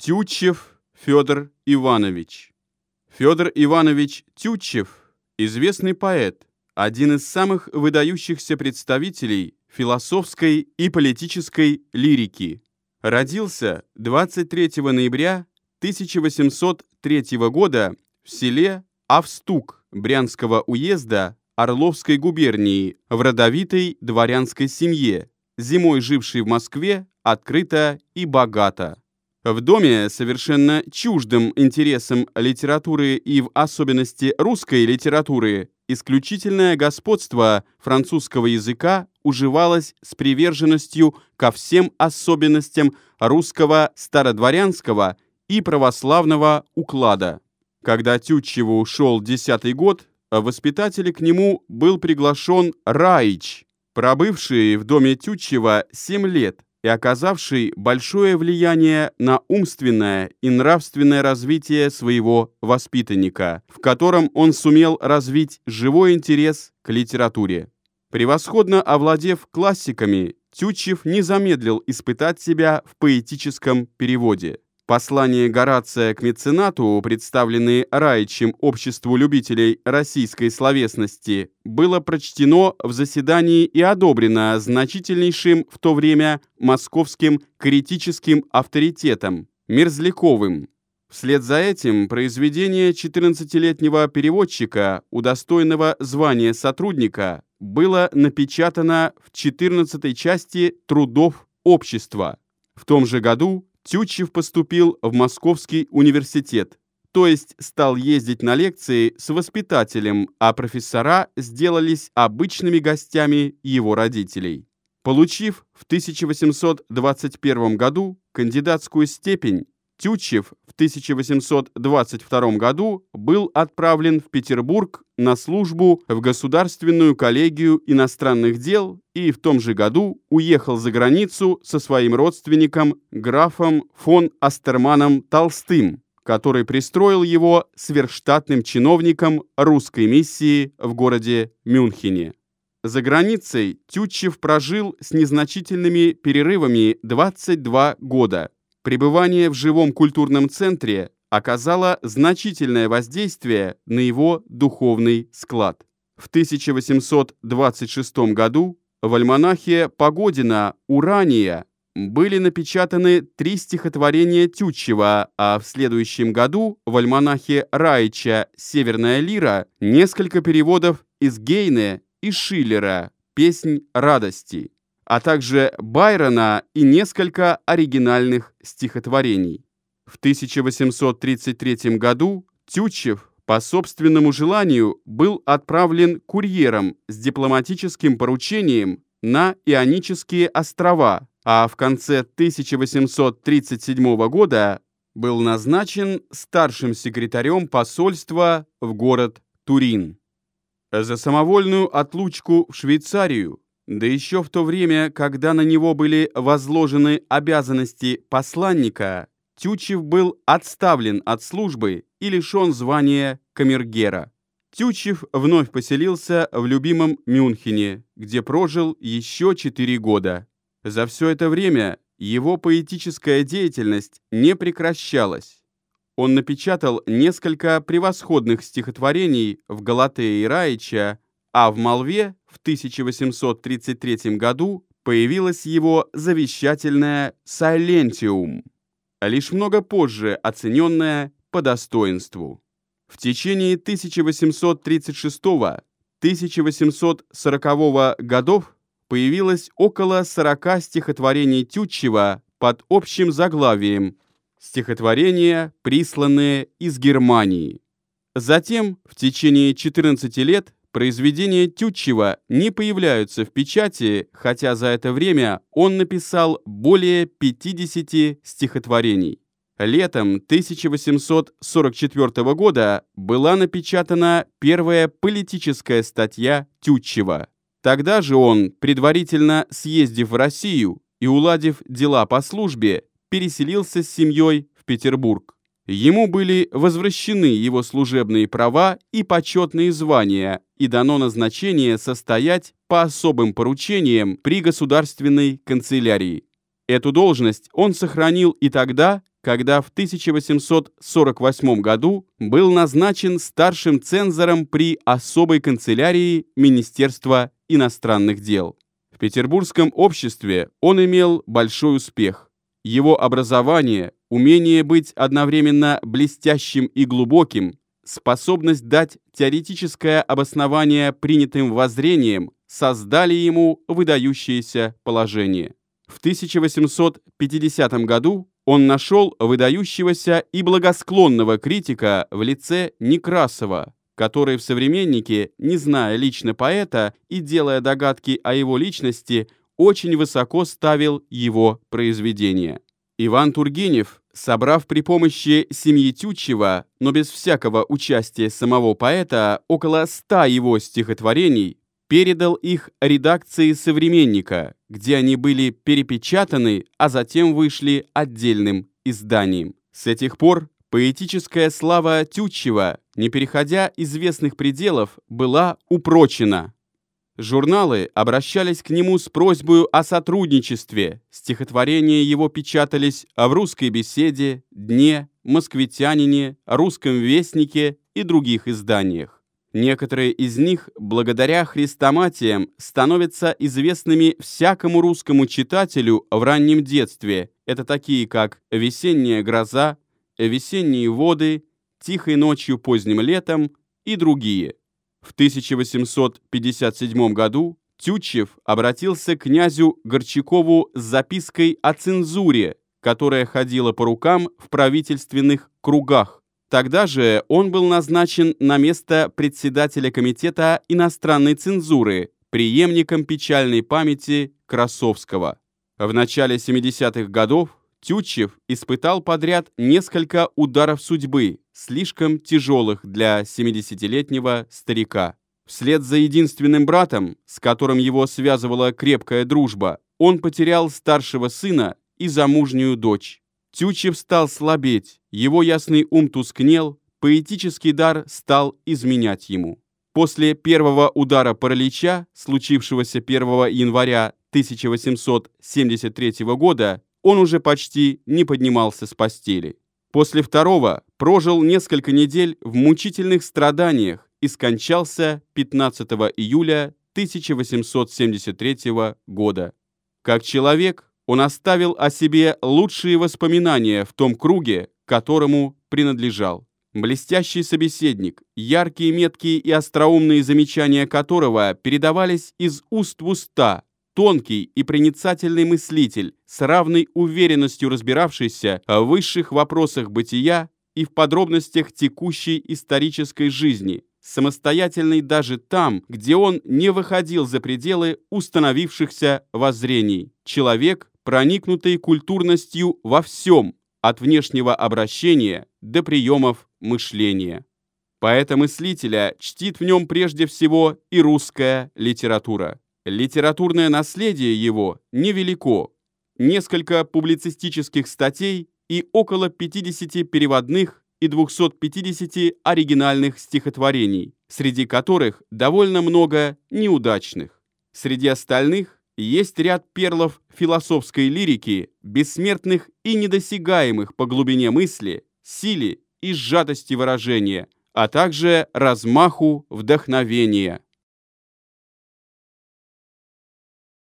Тютчев Федор Иванович. Федор Иванович Тютчев – известный поэт, один из самых выдающихся представителей философской и политической лирики. Родился 23 ноября 1803 года в селе Австук Брянского уезда Орловской губернии в родовитой дворянской семье, зимой жившей в Москве открыто и богато. В доме, совершенно чуждым интересам литературы и в особенности русской литературы, исключительное господство французского языка уживалось с приверженностью ко всем особенностям русского стародворянского и православного уклада. Когда Тютчеву ушел десятый год, воспитатель к нему был приглашен Раич, пробывший в доме Тютчева семь лет, и оказавший большое влияние на умственное и нравственное развитие своего воспитанника, в котором он сумел развить живой интерес к литературе. Превосходно овладев классиками, Тютчев не замедлил испытать себя в поэтическом переводе. Послание Горация к меценату, представленное Раичем обществу любителей российской словесности, было прочтено в заседании и одобрено значительнейшим в то время московским критическим авторитетом Мерзляковым. Вслед за этим произведение 14-летнего переводчика, удостоенного звания сотрудника, было напечатано в 14 части трудов общества. В том же году Тютчев поступил в Московский университет, то есть стал ездить на лекции с воспитателем, а профессора сделались обычными гостями его родителей. Получив в 1821 году кандидатскую степень, Тютчев в 1822 году был отправлен в Петербург на службу в Государственную коллегию иностранных дел и в том же году уехал за границу со своим родственником графом фон Астерманом Толстым, который пристроил его сверхштатным чиновником русской миссии в городе Мюнхене. За границей Тютчев прожил с незначительными перерывами 22 года – Пребывание в живом культурном центре оказало значительное воздействие на его духовный склад. В 1826 году в альманахе Погодина «Урания» были напечатаны три стихотворения Тютчева, а в следующем году в альманахе Раича «Северная лира» несколько переводов из Гейне и Шиллера «Песнь радости» а также Байрона и несколько оригинальных стихотворений. В 1833 году Тютчев по собственному желанию был отправлен курьером с дипломатическим поручением на Ионические острова, а в конце 1837 года был назначен старшим секретарем посольства в город Турин. За самовольную отлучку в Швейцарию да еще в то время, когда на него были возложены обязанности посланника, Тютчев был отставлен от службы и лишен звания камергера. Тютчев вновь поселился в любимом Мюнхене, где прожил еще четыре года. За все это время его поэтическая деятельность не прекращалась. Он напечатал несколько превосходных стихотворений в Галатее и Раича, а в Молве в 1833 году появилась его завещательная «Сайлентиум», лишь много позже оцененная по достоинству. В течение 1836-1840 годов появилось около 40 стихотворений Тютчева под общим заглавием «Стихотворения, присланные из Германии». Затем в течение 14 лет Произведения Тютчева не появляются в печати, хотя за это время он написал более 50 стихотворений. Летом 1844 года была напечатана первая политическая статья Тютчева. Тогда же он, предварительно съездив в Россию и уладив дела по службе, переселился с семьей в Петербург. Ему были возвращены его служебные права и почетные звания, и дано назначение состоять по особым поручениям при государственной канцелярии. Эту должность он сохранил и тогда, когда в 1848 году был назначен старшим цензором при особой канцелярии Министерства иностранных дел. В петербургском обществе он имел большой успех. Его образование, умение быть одновременно блестящим и глубоким, способность дать теоретическое обоснование принятым воззрениям создали ему выдающееся положение. В 1850 году он нашел выдающегося и благосклонного критика в лице Некрасова, который в «Современнике», не зная лично поэта и делая догадки о его личности, очень высоко ставил его произведения. Иван Тургенев, собрав при помощи семьи Тютчева, но без всякого участия самого поэта, около ста его стихотворений, передал их редакции «Современника», где они были перепечатаны, а затем вышли отдельным изданием. С этих пор Поэтическая слава Тютчева, не переходя известных пределов, была упрочена. Журналы обращались к нему с просьбой о сотрудничестве. Стихотворения его печатались в «Русской беседе», «Дне», «Москвитянине», «Русском вестнике» и других изданиях. Некоторые из них, благодаря хрестоматиям, становятся известными всякому русскому читателю в раннем детстве. Это такие, как «Весенняя гроза», весенние воды, тихой ночью поздним летом и другие. В 1857 году Тютчев обратился к князю Горчакову с запиской о цензуре, которая ходила по рукам в правительственных кругах. Тогда же он был назначен на место председателя комитета иностранной цензуры, преемником печальной памяти Красовского. В начале 70-х годов Тютчев испытал подряд несколько ударов судьбы, слишком тяжелых для 70-летнего старика. Вслед за единственным братом, с которым его связывала крепкая дружба, он потерял старшего сына и замужнюю дочь. Тютчев стал слабеть, его ясный ум тускнел, поэтический дар стал изменять ему. После первого удара паралича, случившегося 1 января 1873 года, он уже почти не поднимался с постели. После второго прожил несколько недель в мучительных страданиях и скончался 15 июля 1873 года. Как человек, он оставил о себе лучшие воспоминания в том круге, которому принадлежал. Блестящий собеседник, яркие, меткие и остроумные замечания которого передавались из уст в уста, тонкий и проницательный мыслитель, с равной уверенностью разбиравшийся в высших вопросах бытия и в подробностях текущей исторической жизни, самостоятельный даже там, где он не выходил за пределы установившихся воззрений. Человек, проникнутый культурностью во всем, от внешнего обращения до приемов мышления. Поэта мыслителя чтит в нем прежде всего и русская литература. Литературное наследие его невелико. Несколько публицистических статей и около 50 переводных и 250 оригинальных стихотворений, среди которых довольно много неудачных. Среди остальных есть ряд перлов философской лирики, бессмертных и недосягаемых по глубине мысли, силе и сжатости выражения, а также размаху вдохновения.